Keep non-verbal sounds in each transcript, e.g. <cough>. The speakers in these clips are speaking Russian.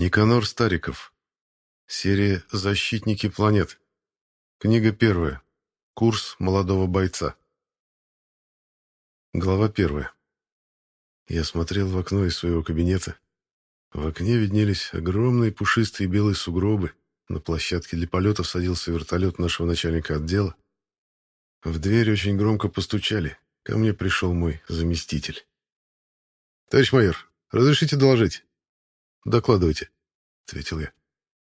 Никанор Стариков. Серия «Защитники планет». Книга первая. Курс молодого бойца. Глава первая. Я смотрел в окно из своего кабинета. В окне виднелись огромные пушистые белые сугробы. На площадке для полетов садился вертолет нашего начальника отдела. В дверь очень громко постучали. Ко мне пришел мой заместитель. «Товарищ майор, разрешите доложить?» «Докладывайте», — ответил я.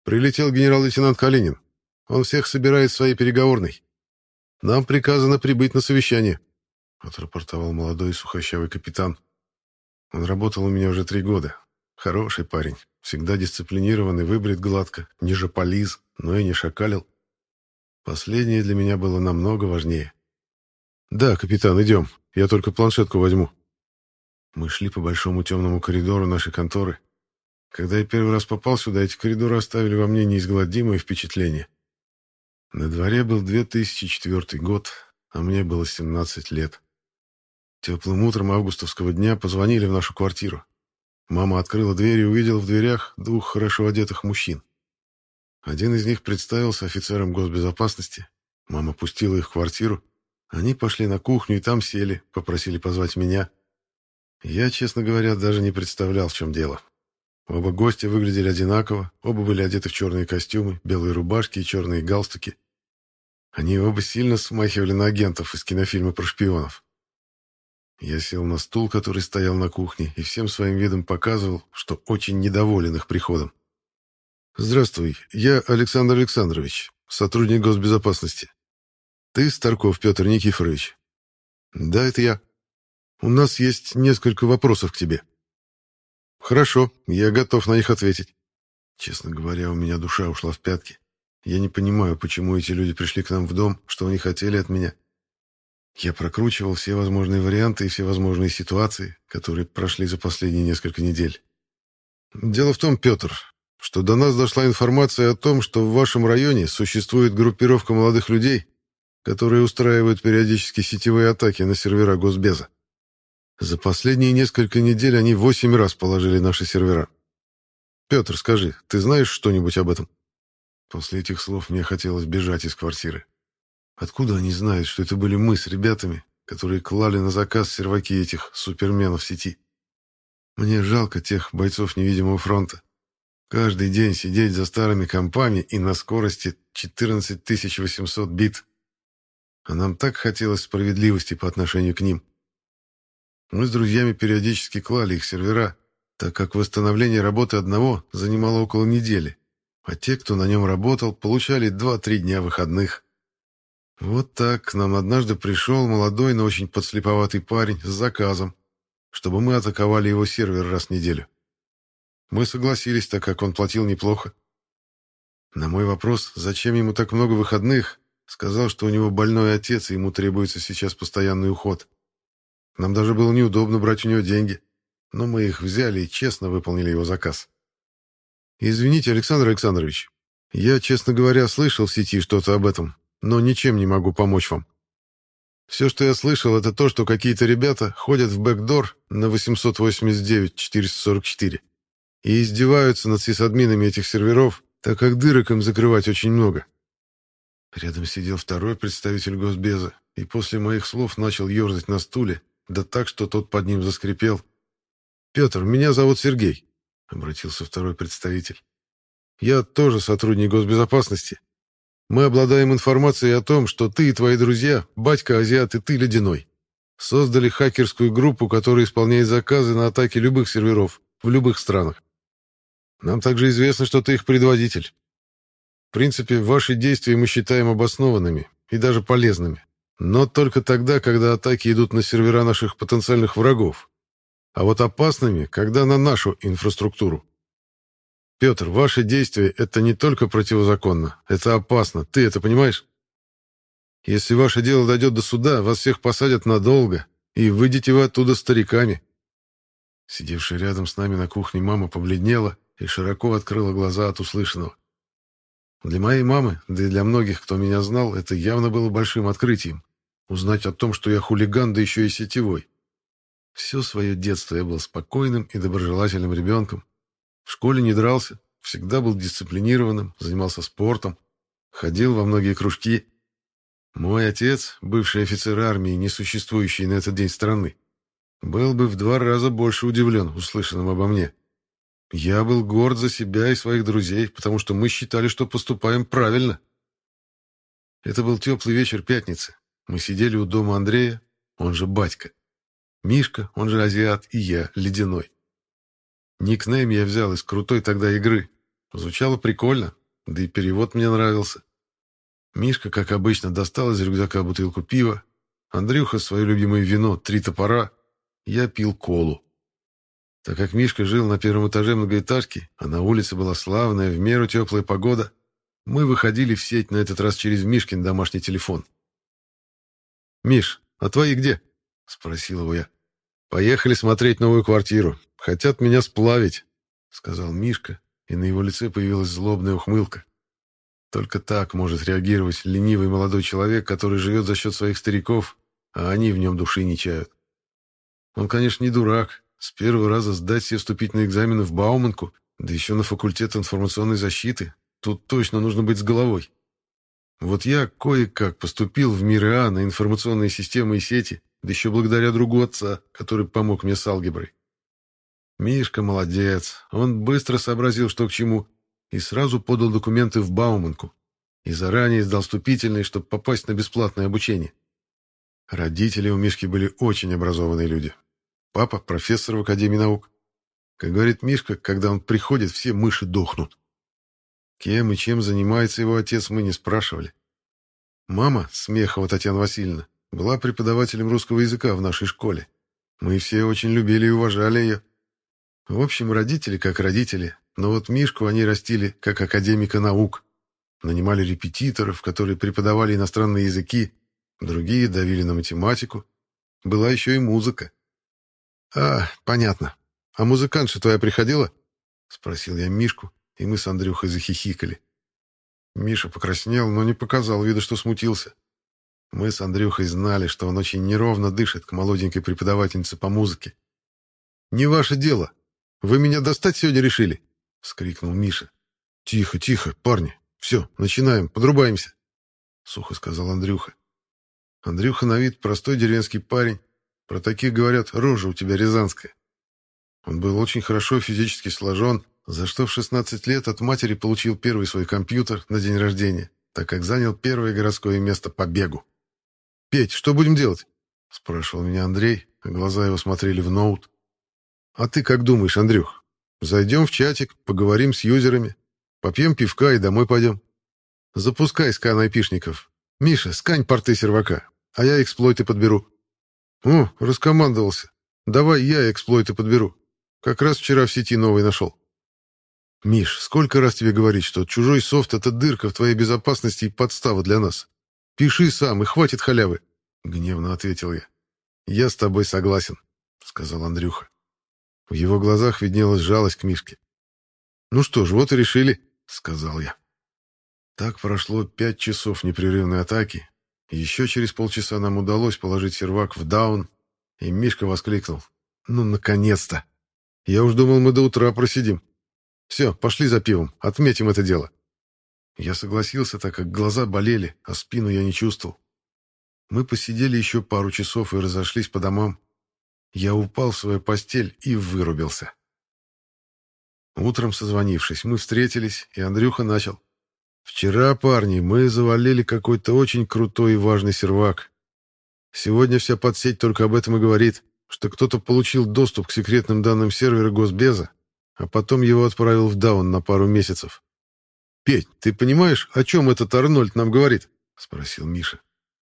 «Прилетел генерал-лейтенант Калинин. Он всех собирает в своей переговорной. Нам приказано прибыть на совещание», — отрапортовал молодой сухощавый капитан. Он работал у меня уже три года. Хороший парень, всегда дисциплинированный, выбрит гладко, не жополиз, но и не шакалил. Последнее для меня было намного важнее. «Да, капитан, идем. Я только планшетку возьму». Мы шли по большому темному коридору нашей конторы. Когда я первый раз попал сюда, эти коридоры оставили во мне неизгладимое впечатление. На дворе был 2004 год, а мне было 17 лет. Теплым утром августовского дня позвонили в нашу квартиру. Мама открыла дверь и увидела в дверях двух хорошо одетых мужчин. Один из них представился офицером госбезопасности. Мама пустила их в квартиру. Они пошли на кухню и там сели, попросили позвать меня. Я, честно говоря, даже не представлял, в чем дело. Оба гостя выглядели одинаково, оба были одеты в черные костюмы, белые рубашки и черные галстуки. Они оба сильно смахивали на агентов из кинофильма про шпионов. Я сел на стул, который стоял на кухне, и всем своим видом показывал, что очень недоволен их приходом. «Здравствуй, я Александр Александрович, сотрудник госбезопасности. Ты Старков Петр Никифорович?» «Да, это я. У нас есть несколько вопросов к тебе». «Хорошо, я готов на них ответить». Честно говоря, у меня душа ушла в пятки. Я не понимаю, почему эти люди пришли к нам в дом, что они хотели от меня. Я прокручивал все возможные варианты и все возможные ситуации, которые прошли за последние несколько недель. Дело в том, Петр, что до нас дошла информация о том, что в вашем районе существует группировка молодых людей, которые устраивают периодически сетевые атаки на сервера Госбеза. За последние несколько недель они восемь раз положили наши сервера. Петр, скажи, ты знаешь что-нибудь об этом? После этих слов мне хотелось бежать из квартиры. Откуда они знают, что это были мы с ребятами, которые клали на заказ серваки этих суперменов сети? Мне жалко тех бойцов невидимого фронта. Каждый день сидеть за старыми компами и на скорости 14800 бит. А нам так хотелось справедливости по отношению к ним. Мы с друзьями периодически клали их сервера, так как восстановление работы одного занимало около недели, а те, кто на нем работал, получали 2-3 дня выходных. Вот так к нам однажды пришел молодой, но очень подслеповатый парень с заказом, чтобы мы атаковали его сервер раз в неделю. Мы согласились, так как он платил неплохо. На мой вопрос, зачем ему так много выходных, сказал, что у него больной отец, и ему требуется сейчас постоянный уход. Нам даже было неудобно брать у него деньги, но мы их взяли и честно выполнили его заказ. «Извините, Александр Александрович, я, честно говоря, слышал в сети что-то об этом, но ничем не могу помочь вам. Все, что я слышал, это то, что какие-то ребята ходят в бэкдор на 889-444 и издеваются над сисадминами этих серверов, так как дырок им закрывать очень много. Рядом сидел второй представитель Госбеза, и после моих слов начал ерзать на стуле, да так, что тот под ним заскрипел. «Петр, меня зовут Сергей», — обратился второй представитель. «Я тоже сотрудник госбезопасности, мы обладаем информацией о том, что ты и твои друзья, батька азиат и ты ледяной, создали хакерскую группу, которая исполняет заказы на атаки любых серверов в любых странах. Нам также известно, что ты их предводитель. В принципе, ваши действия мы считаем обоснованными и даже полезными, но только тогда, когда атаки идут на сервера наших потенциальных врагов, а вот опасными, когда на нашу инфраструктуру. Петр, ваши действия — это не только противозаконно, это опасно. Ты это понимаешь? Если ваше дело дойдет до суда, вас всех посадят надолго, и выйдете вы оттуда стариками. Сидевшая рядом с нами на кухне мама побледнела и широко открыла глаза от услышанного. Для моей мамы, да и для многих, кто меня знал, это явно было большим открытием. Узнать о том, что я хулиган, да еще и сетевой. Все свое детство я был спокойным и доброжелательным ребенком, В школе не дрался, всегда был дисциплинированным, занимался спортом, ходил во многие кружки. Мой отец, бывший офицер армии, не существующий на этот день страны, был бы в два раза больше удивлен услышанным обо мне. Я был горд за себя и своих друзей, потому что мы считали, что поступаем правильно. Это был теплый вечер пятницы. Мы сидели у дома Андрея, он же батька. Мишка, он же азиат, и я, ледяной. Никнейм я взял из крутой тогда игры. Звучало прикольно, да и перевод мне нравился. Мишка, как обычно, достал из рюкзака бутылку пива, Андрюха свое любимое вино «Три топора», я пил колу. Так как Мишка жил на первом этаже многоэтажки, а на улице была славная, в меру теплая погода, мы выходили в сеть на этот раз через Мишкин домашний телефон. «Миш, а твои где?» — спросил его я. «Поехали смотреть новую квартиру. Хотят меня сплавить», — сказал Мишка, и на его лице появилась злобная ухмылка. Только так может реагировать ленивый молодой человек, который живет за счет своих стариков, а они в нем души не чают. Он, конечно, не дурак. С первого раза сдать все вступительные экзамены в Бауманку, да еще на факультет информационной защиты. Тут точно нужно быть с головой. Вот я кое-как поступил в мир А на информационные системы и сети, да еще благодаря другу отца, который помог мне с алгеброй. Мишка молодец, он быстро сообразил, что к чему, и сразу подал документы в Бауманку и заранее сдал вступительные, чтобы попасть на бесплатное обучение. Родители у Мишки были очень образованные люди. Папа — профессор в Академии наук. Как говорит Мишка, когда он приходит, все мыши дохнут. Кем и чем занимается его отец, мы не спрашивали. Мама, Смехова Татьяна Васильевна, была преподавателем русского языка в нашей школе. Мы все очень любили и уважали ее. В общем, родители как родители, но вот Мишку они растили как академика наук. Нанимали репетиторов, которые преподавали иностранные языки, другие давили на математику. Была еще и музыка. «А, понятно. А музыкантша твоя приходила?» — спросил я Мишку, и мы с Андрюхой захихикали. Миша покраснел, но не показал вида, что смутился. Мы с Андрюхой знали, что он очень неровно дышит к молоденькой преподавательнице по музыке. «Не ваше дело. Вы меня достать сегодня решили?» — вскрикнул Миша. «Тихо, тихо, парни. Все, начинаем, подрубаемся», — сухо сказал Андрюха. Андрюха на вид простой деревенский парень. Про таких говорят, рожа у тебя рязанская. Он был очень хорошо физически сложен, за что в 16 лет от матери получил первый свой компьютер на день рождения, так как занял первое городское место по бегу. «Петь, что будем делать?» — спрашивал меня Андрей, а глаза его смотрели в ноут. «А ты как думаешь, Андрюх? Зайдем в чатик, поговорим с юзерами, попьем пивка и домой пойдем. Запускай скан айпишников. Миша, скань порты сервака, а я эксплойты подберу». «О, раскомандовался. Давай я эксплойты подберу. Как раз вчера в сети новый нашел». «Миш, сколько раз тебе говорить, что чужой софт — это дырка в твоей безопасности и подстава для нас? Пиши сам, и хватит халявы!» — гневно ответил я. «Я с тобой согласен», — сказал Андрюха. В его глазах виднелась жалость к Мишке. «Ну что ж, вот и решили», — сказал я. Так прошло пять часов непрерывной атаки, еще через полчаса нам удалось положить сервак в даун, и Мишка воскликнул. «Ну, наконец-то! Я уж думал, мы до утра просидим». Все, пошли за пивом, отметим это дело. Я согласился, так как глаза болели, а спину я не чувствовал. Мы посидели еще пару часов и разошлись по домам. Я упал в свою постель и вырубился. Утром созвонившись, мы встретились, и Андрюха начал. «Вчера, парни, мы завалили какой-то очень крутой и важный сервак. Сегодня вся подсеть только об этом и говорит, что кто-то получил доступ к секретным данным сервера Госбеза а потом его отправил в даун на пару месяцев. «Петь, ты понимаешь, о чем этот Арнольд нам говорит?» — спросил Миша.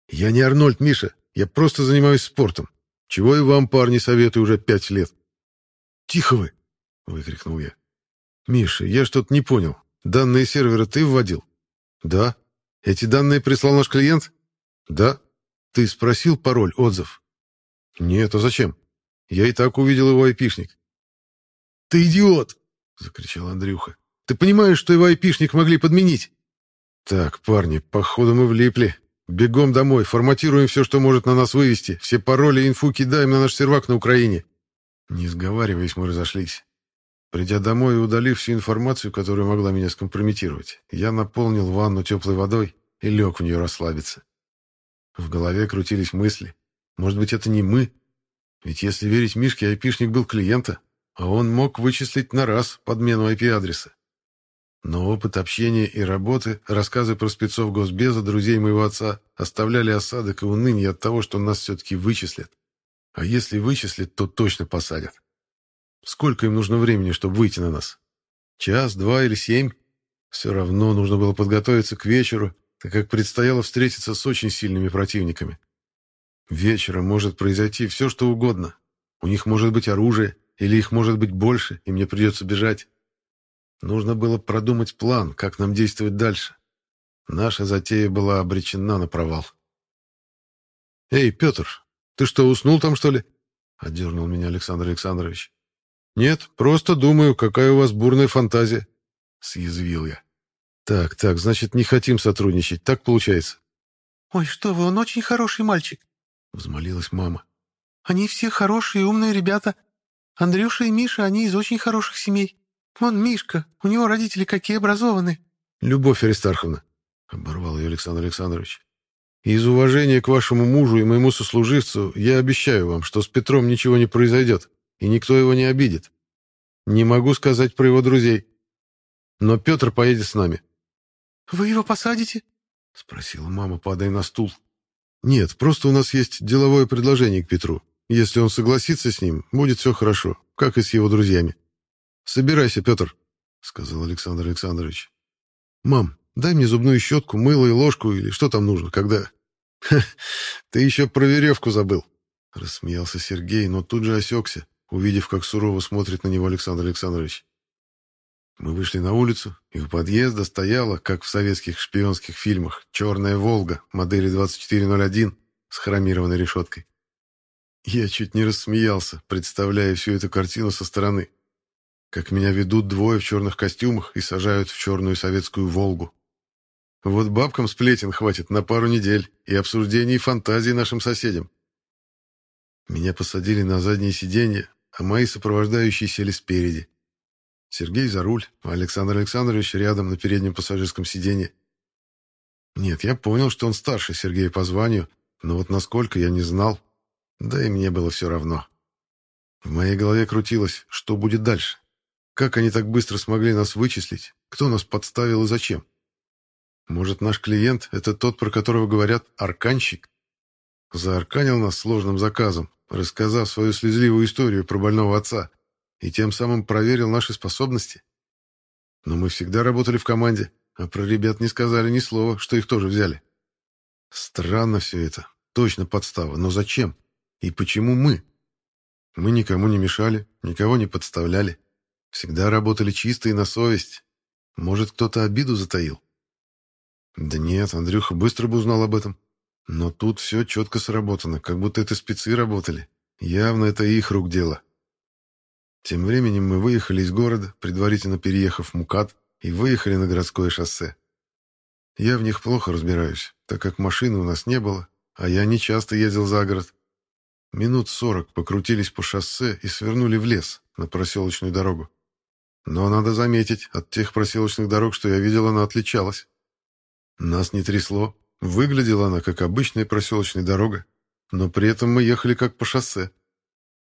«Я не Арнольд, Миша. Я просто занимаюсь спортом. Чего и вам, парни, советую уже пять лет». «Тихо вы!» — выкрикнул я. «Миша, я что-то не понял. Данные сервера ты вводил?» «Да». «Эти данные прислал наш клиент?» «Да». «Ты спросил пароль, отзыв?» «Нет, а зачем? Я и так увидел его айпишник. «Ты идиот!» — закричал Андрюха. «Ты понимаешь, что его айпишник могли подменить?» «Так, парни, походу мы влипли. Бегом домой, форматируем все, что может на нас вывести. Все пароли и инфу кидаем на наш сервак на Украине». Не сговариваясь, мы разошлись. Придя домой и удалив всю информацию, которая могла меня скомпрометировать, я наполнил ванну теплой водой и лег в нее расслабиться. В голове крутились мысли. Может быть, это не мы? Ведь если верить Мишке, айпишник был клиента, а он мог вычислить на раз подмену IP-адреса. Но опыт общения и работы, рассказы про спецов Госбеза, друзей моего отца, оставляли осадок и уныние от того, что нас все-таки вычислят. А если вычислят, то точно посадят. Сколько им нужно времени, чтобы выйти на нас? Час, два или семь? Все равно нужно было подготовиться к вечеру, так как предстояло встретиться с очень сильными противниками. Вечером может произойти все, что угодно. У них может быть оружие, или их может быть больше, и мне придется бежать. Нужно было продумать план, как нам действовать дальше. Наша затея была обречена на провал. «Эй, Петр, ты что, уснул там, что ли?» — отдернул меня Александр Александрович. «Нет, просто думаю, какая у вас бурная фантазия», — съязвил я. «Так, так, значит, не хотим сотрудничать, так получается?» «Ой, что вы, он очень хороший мальчик», — взмолилась мама. «Они все хорошие и умные ребята. Андрюша и Миша, они из очень хороших семей. Вон Мишка, у него родители какие образованные». «Любовь Аристарховна», — оборвал ее Александр Александрович. «Из уважения к вашему мужу и моему сослуживцу я обещаю вам, что с Петром ничего не произойдет и никто его не обидит. Не могу сказать про его друзей. Но Петр поедет с нами. «Вы его посадите?» — спросила мама, падая на стул. «Нет, просто у нас есть деловое предложение к Петру. Если он согласится с ним, будет все хорошо, как и с его друзьями. Собирайся, Петр», — сказал Александр Александрович. «Мам, дай мне зубную щетку, мыло и ложку, или что там нужно, когда...» <laughs> «Ты еще про веревку забыл», — рассмеялся Сергей, но тут же осекся, увидев, как сурово смотрит на него Александр Александрович. Мы вышли на улицу, и у подъезда стояла, как в советских шпионских фильмах, черная «Волга» модели 2401 с хромированной решеткой. Я чуть не рассмеялся, представляя всю эту картину со стороны. Как меня ведут двое в черных костюмах и сажают в черную советскую «Волгу». Вот бабкам сплетен хватит на пару недель и обсуждений фантазий нашим соседям. Меня посадили на заднее сиденье, а мои сопровождающие сели спереди. Сергей за руль, а Александр Александрович рядом на переднем пассажирском сиденье. Нет, я понял, что он старше Сергея по званию, но вот насколько я не знал, да и мне было все равно. В моей голове крутилось, что будет дальше. Как они так быстро смогли нас вычислить? Кто нас подставил и зачем? Может, наш клиент — это тот, про которого говорят «арканщик»? Заарканил нас сложным заказом, рассказав свою слезливую историю про больного отца, и тем самым проверил наши способности. Но мы всегда работали в команде, а про ребят не сказали ни слова, что их тоже взяли. Странно все это. Точно подстава. Но зачем? И почему мы? Мы никому не мешали, никого не подставляли. Всегда работали чисто и на совесть. Может, кто-то обиду затаил? Да нет, Андрюха быстро бы узнал об этом. Но тут все четко сработано, как будто это спецы работали. Явно это их рук дело. Тем временем мы выехали из города, предварительно переехав в Мукат, и выехали на городское шоссе. Я в них плохо разбираюсь, так как машины у нас не было, а я не часто ездил за город. Минут сорок покрутились по шоссе и свернули в лес, на проселочную дорогу. Но надо заметить, от тех проселочных дорог, что я видел, она отличалась. Нас не трясло, Выглядела она как обычная проселочная дорога, но при этом мы ехали как по шоссе.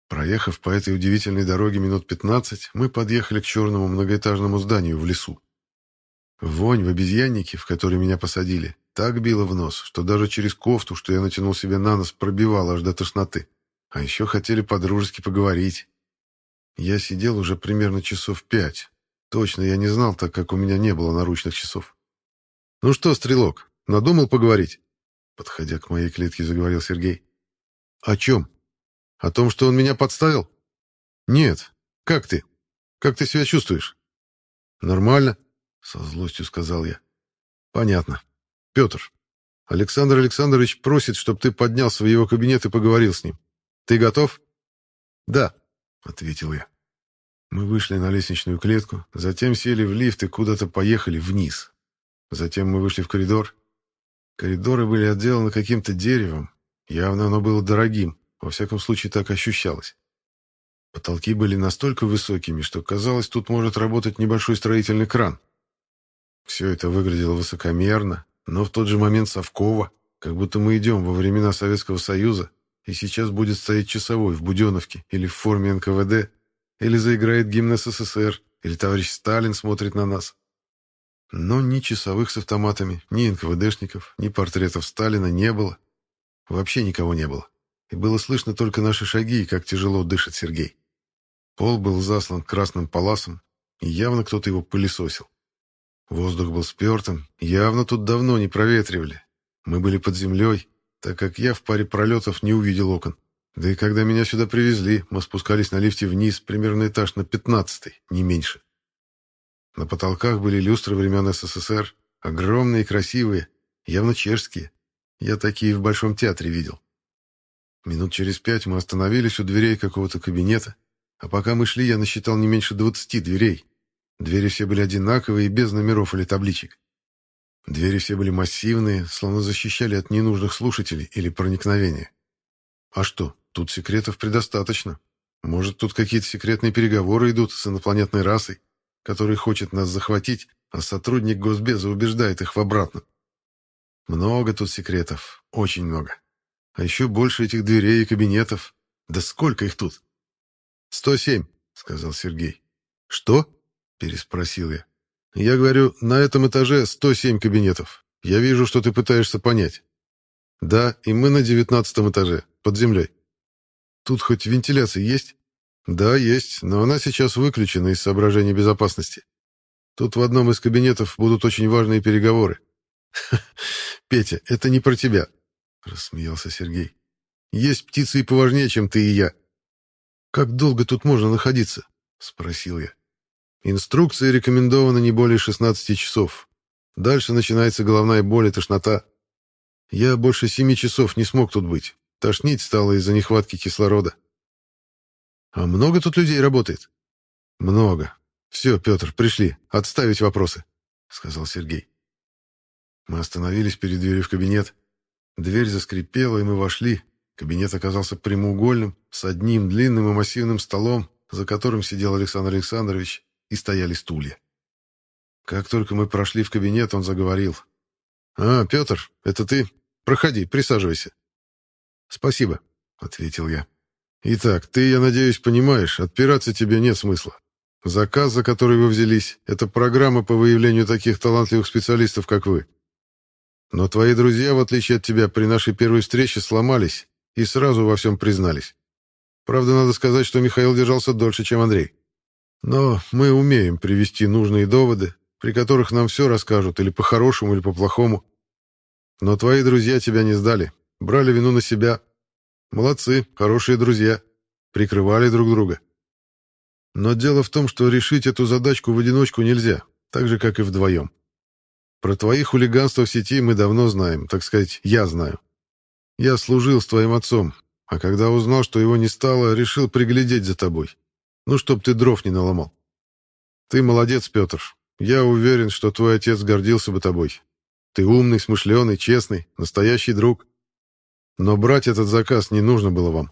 Проехав по этой удивительной дороге минут 15, мы подъехали к черному многоэтажному зданию в лесу. Вонь в обезьяннике, в который меня посадили, так била в нос, что даже через кофту, что я натянул себе на нос, пробивала аж до тошноты. А еще хотели по-дружески поговорить. Я сидел уже примерно часов пять. Точно я не знал, так как у меня не было наручных часов. «Ну что, стрелок, Надумал поговорить?» Подходя к моей клетке, заговорил Сергей. «О чем? О том, что он меня подставил?» «Нет. Как ты? Как ты себя чувствуешь?» «Нормально», — со злостью сказал я. «Понятно. Петр, Александр Александрович просит, чтобы ты поднялся в его кабинет и поговорил с ним. Ты готов?» «Да», — ответил я. Мы вышли на лестничную клетку, затем сели в лифт и куда-то поехали вниз. Затем мы вышли в коридор, Коридоры были отделаны каким-то деревом. Явно оно было дорогим, во всяком случае так ощущалось. Потолки были настолько высокими, что казалось, тут может работать небольшой строительный кран. Все это выглядело высокомерно, но в тот же момент совково, как будто мы идем во времена Советского Союза, и сейчас будет стоять часовой в Буденовке или в форме НКВД, или заиграет гимн СССР, или товарищ Сталин смотрит на нас. Но ни часовых с автоматами, ни НКВДшников, ни портретов Сталина не было. Вообще никого не было. И было слышно только наши шаги и как тяжело дышит Сергей. Пол был заслан красным паласом, и явно кто-то его пылесосил. Воздух был спертым, явно тут давно не проветривали. Мы были под землей, так как я в паре пролетов не увидел окон. Да и когда меня сюда привезли, мы спускались на лифте вниз, примерно этаж на пятнадцатый, не меньше. На потолках были люстры времен СССР, огромные и красивые, явно чешские. Я такие в Большом театре видел. Минут через пять мы остановились у дверей какого-то кабинета, а пока мы шли, я насчитал не меньше двадцати дверей. Двери все были одинаковые, без номеров или табличек. Двери все были массивные, словно защищали от ненужных слушателей или проникновения. А что, тут секретов предостаточно. Может, тут какие-то секретные переговоры идут с инопланетной расой, который хочет нас захватить, а сотрудник Госбеза убеждает их в обратном. Много тут секретов, очень много. А еще больше этих дверей и кабинетов. Да сколько их тут? «Сто семь», — сказал Сергей. «Что?» — переспросил я. «Я говорю, на этом этаже 107 кабинетов. Я вижу, что ты пытаешься понять». «Да, и мы на девятнадцатом этаже, под землей». «Тут хоть вентиляция есть?» «Да, есть, но она сейчас выключена из соображений безопасности. Тут в одном из кабинетов будут очень важные переговоры». <laughs> «Петя, это не про тебя», — рассмеялся Сергей. «Есть птицы и поважнее, чем ты и я». «Как долго тут можно находиться?» — спросил я. «Инструкции рекомендовано не более 16 часов. Дальше начинается головная боль и тошнота. Я больше семи часов не смог тут быть. Тошнить стало из-за нехватки кислорода». «А много тут людей работает?» «Много. Все, Петр, пришли. Отставить вопросы», — сказал Сергей. Мы остановились перед дверью в кабинет. Дверь заскрипела, и мы вошли, Кабинет оказался прямоугольным, с одним длинным и массивным столом, за которым сидел Александр Александрович, и стояли стулья. Как только мы прошли в кабинет, он заговорил. «А, Петр, это ты? Проходи, присаживайся». «Спасибо», — ответил я. «Итак, ты, я надеюсь, понимаешь, отпираться тебе нет смысла. Заказ, за который вы взялись, — это программа по выявлению таких талантливых специалистов, как вы. Но твои друзья, в отличие от тебя, при нашей первой встрече сломались и сразу во всем признались. Правда, надо сказать, что Михаил держался дольше, чем Андрей. Но мы умеем привести нужные доводы, при которых нам все расскажут или по-хорошему, или по-плохому. Но твои друзья тебя не сдали, брали вину на себя. Молодцы, хорошие друзья, прикрывали друг друга. Но дело в том, что решить эту задачку в одиночку нельзя, так же, как и вдвоем. Про твои хулиганства в сети мы давно знаем, так сказать, я знаю. Я служил с твоим отцом, а когда узнал, что его не стало, решил приглядеть за тобой. Ну, чтоб ты дров не наломал. Ты молодец, Петр. Я уверен, что твой отец гордился бы тобой. Ты умный, смышленый, честный, настоящий друг. Но брать этот заказ не нужно было вам.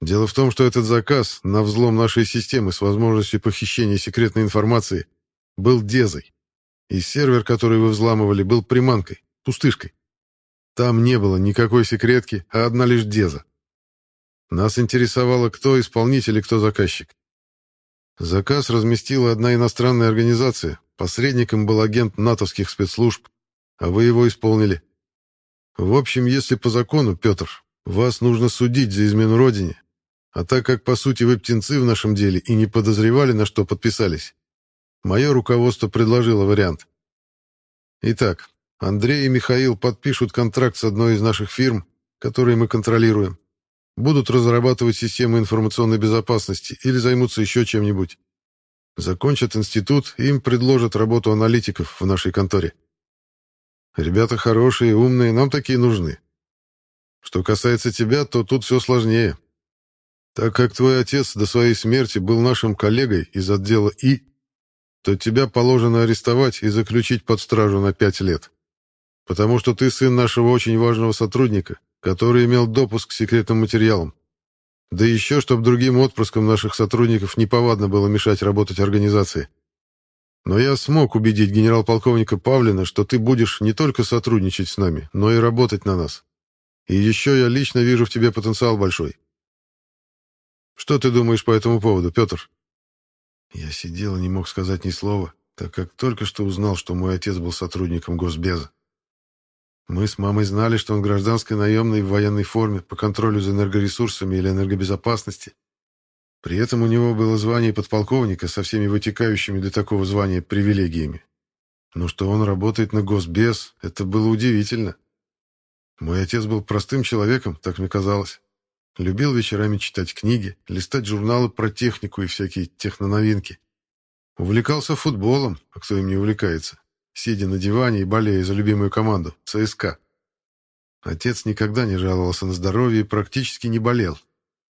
Дело в том, что этот заказ на взлом нашей системы с возможностью похищения секретной информации был дезой. И сервер, который вы взламывали, был приманкой, пустышкой. Там не было никакой секретки, а одна лишь деза. Нас интересовало, кто исполнитель и кто заказчик. Заказ разместила одна иностранная организация, посредником был агент натовских спецслужб, а вы его исполнили. В общем, если по закону, Петр, вас нужно судить за измену родине, а так как, по сути, вы птенцы в нашем деле и не подозревали, на что подписались, мое руководство предложило вариант. Итак, Андрей и Михаил подпишут контракт с одной из наших фирм, которые мы контролируем. Будут разрабатывать системы информационной безопасности или займутся еще чем-нибудь. Закончат институт, им предложат работу аналитиков в нашей конторе. Ребята хорошие, умные, нам такие нужны. Что касается тебя, то тут все сложнее. Так как твой отец до своей смерти был нашим коллегой из отдела И, то тебя положено арестовать и заключить под стражу на пять лет потому что ты сын нашего очень важного сотрудника, который имел допуск к секретным материалам. Да еще, чтобы другим отпрыскам наших сотрудников неповадно было мешать работать организации. Но я смог убедить генерал-полковника Павлина, что ты будешь не только сотрудничать с нами, но и работать на нас. И еще я лично вижу в тебе потенциал большой. Что ты думаешь по этому поводу, Петр?» Я сидел и не мог сказать ни слова, так как только что узнал, что мой отец был сотрудником Госбеза. Мы с мамой знали, что он гражданской наемной в военной форме по контролю за энергоресурсами или энергобезопасности. При этом у него было звание подполковника со всеми вытекающими для такого звания привилегиями. Но что он работает на Госбез, это было удивительно. Мой отец был простым человеком, так мне казалось. Любил вечерами читать книги, листать журналы про технику и всякие техноновинки. Увлекался футболом, а кто им не увлекается, сидя на диване и болея за любимую команду – ЦСКА. Отец никогда не жаловался на здоровье и практически не болел.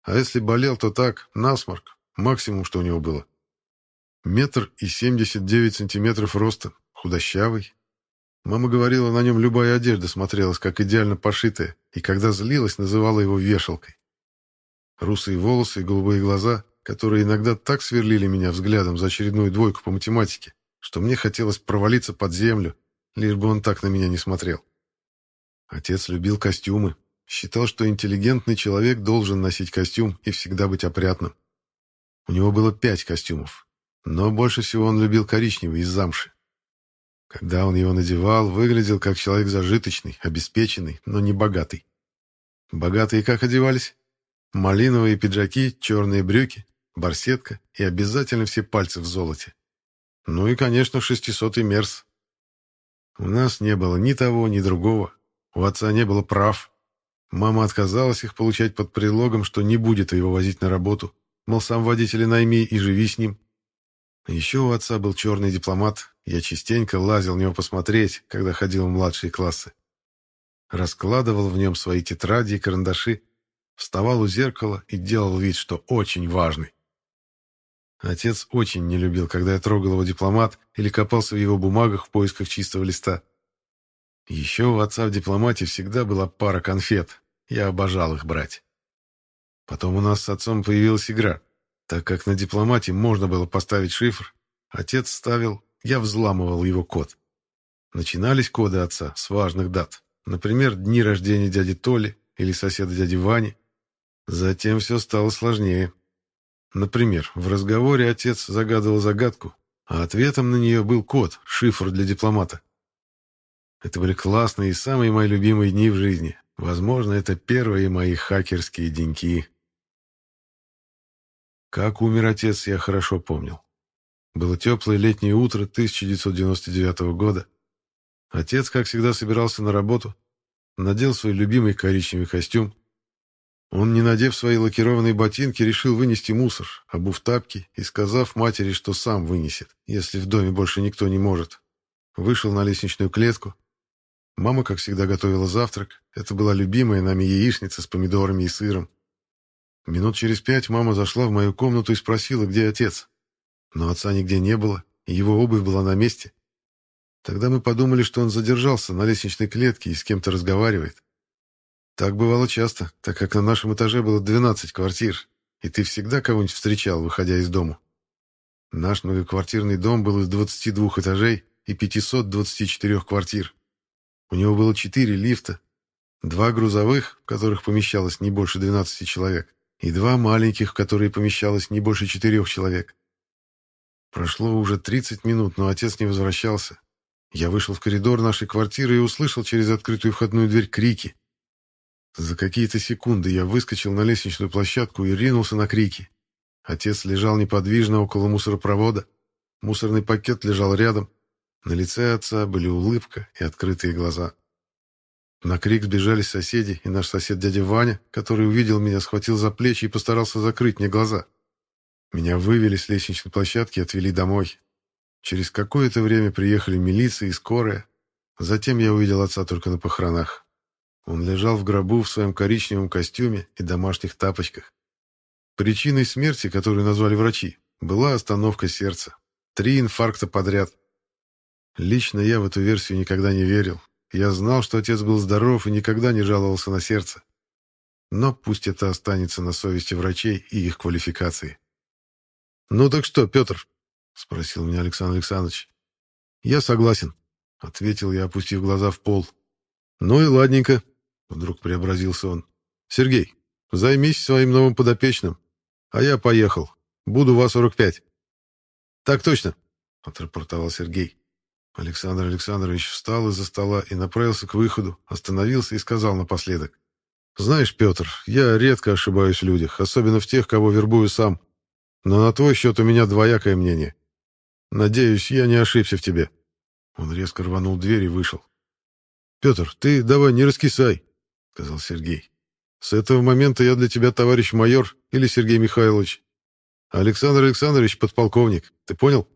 А если болел, то так, насморк, максимум, что у него было. Метр и семьдесят девять сантиметров роста, худощавый. Мама говорила, на нем любая одежда смотрелась, как идеально пошитая, и когда злилась, называла его вешалкой. Русые волосы и голубые глаза, которые иногда так сверлили меня взглядом за очередную двойку по математике, что мне хотелось провалиться под землю, лишь бы он так на меня не смотрел. Отец любил костюмы, считал, что интеллигентный человек должен носить костюм и всегда быть опрятным. У него было пять костюмов, но больше всего он любил коричневый из замши. Когда он его надевал, выглядел как человек зажиточный, обеспеченный, но не богатый. Богатые как одевались? Малиновые пиджаки, черные брюки, барсетка и обязательно все пальцы в золоте. Ну и, конечно, шестисотый мерс. У нас не было ни того, ни другого. У отца не было прав. Мама отказалась их получать под предлогом, что не будет его возить на работу. Мол, сам водитель найми и живи с ним. Еще у отца был черный дипломат. Я частенько лазил в него посмотреть, когда ходил в младшие классы. Раскладывал в нем свои тетради и карандаши, вставал у зеркала и делал вид, что очень важный. Отец очень не любил, когда я трогал его дипломат или копался в его бумагах в поисках чистого листа. Еще у отца в дипломате всегда была пара конфет. Я обожал их брать. Потом у нас с отцом появилась игра. Так как на дипломате можно было поставить шифр, отец ставил, я взламывал его код. Начинались коды отца с важных дат. Например, дни рождения дяди Толи или соседа дяди Вани. Затем все стало сложнее. Например, в разговоре отец загадывал загадку, а ответом на нее был код, шифр для дипломата. Это были классные и самые мои любимые дни в жизни. Возможно, это первые мои хакерские деньки. Как умер отец, я хорошо помнил. Было теплое летнее утро 1999 года. Отец, как всегда, собирался на работу, надел свой любимый коричневый костюм, он, не надев свои лакированные ботинки, решил вынести мусор, обув тапки и сказав матери, что сам вынесет, если в доме больше никто не может. Вышел на лестничную клетку. Мама, как всегда, готовила завтрак. Это была любимая нами яичница с помидорами и сыром. Минут через пять мама зашла в мою комнату и спросила, где отец. Но отца нигде не было, и его обувь была на месте. Тогда мы подумали, что он задержался на лестничной клетке и с кем-то разговаривает. Так бывало часто, так как на нашем этаже было 12 квартир, и ты всегда кого-нибудь встречал, выходя из дома. Наш многоквартирный дом был из 22 этажей и 524 квартир. У него было 4 лифта, два грузовых, в которых помещалось не больше 12 человек, и два маленьких, в которые помещалось не больше 4 человек. Прошло уже 30 минут, но отец не возвращался. Я вышел в коридор нашей квартиры и услышал через открытую входную дверь крики. За какие-то секунды я выскочил на лестничную площадку и ринулся на крики. Отец лежал неподвижно около мусоропровода. Мусорный пакет лежал рядом. На лице отца были улыбка и открытые глаза. На крик сбежались соседи, и наш сосед дядя Ваня, который увидел меня, схватил за плечи и постарался закрыть мне глаза. Меня вывели с лестничной площадки и отвели домой. Через какое-то время приехали милиция и скорая. Затем я увидел отца только на похоронах. Он лежал в гробу в своем коричневом костюме и домашних тапочках. Причиной смерти, которую назвали врачи, была остановка сердца. Три инфаркта подряд. Лично я в эту версию никогда не верил. Я знал, что отец был здоров и никогда не жаловался на сердце. но пусть это останется на совести врачей и их квалификации. «Ну так что, Петр?» — спросил меня Александр Александрович. «Я согласен», — ответил я, опустив глаза в пол. «Ну и ладненько», — вдруг преобразился он. «Сергей, займись своим новым подопечным, а я поехал. Буду в А-45». «Так точно», — отрапортовал Сергей. Александр Александрович встал из-за стола и направился к выходу, остановился и сказал напоследок. «Знаешь, Петр, я редко ошибаюсь в людях, особенно в тех, кого вербую сам. Но на твой счет у меня двоякое мнение. Надеюсь, я не ошибся в тебе». Он резко рванул дверь и вышел. «Петр, ты давай не раскисай», — сказал Сергей. «С этого момента я для тебя товарищ майор или Сергей Михайлович. Александр Александрович подполковник. Ты понял?»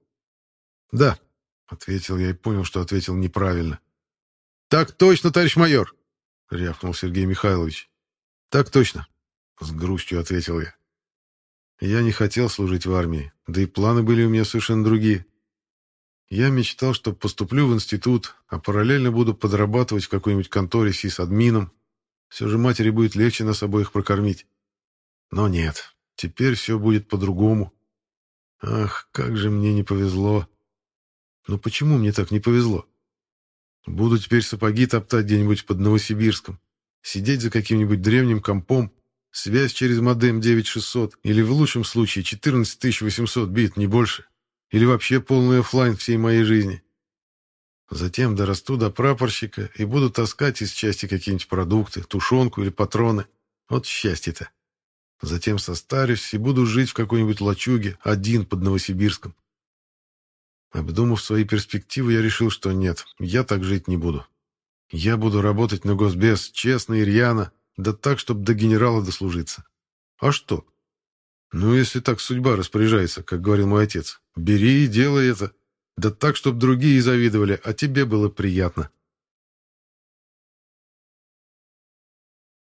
«Да», — ответил я и понял, что ответил неправильно. «Так точно, товарищ майор!» — рявкнул Сергей Михайлович. «Так точно», — с грустью ответил я. Я не хотел служить в армии, да и планы были у меня совершенно другие. Я мечтал, что поступлю в институт, а параллельно буду подрабатывать в какой-нибудь конторе сисадмином. Все же матери будет легче нас обоих прокормить. Но нет, теперь все будет по-другому. Ах, как же мне не повезло. Но почему мне так не повезло? Буду теперь сапоги топтать где-нибудь под Новосибирском, сидеть за каким-нибудь древним компом Связь через модем 9600 или в лучшем случае 14800 бит, не больше. Или вообще полный офлайн всей моей жизни. Затем дорасту до прапорщика и буду таскать из части какие-нибудь продукты, тушенку или патроны. Вот счастье-то. Затем состарюсь и буду жить в какой-нибудь лачуге, один под Новосибирском. Обдумав свои перспективы, я решил, что нет, я так жить не буду. Я буду работать на госбез честно и рьяно, да так, чтобы до генерала дослужиться. А что? Ну, если так судьба распоряжается, как говорил мой отец, бери и делай это. Да так, чтобы другие завидовали, а тебе было приятно.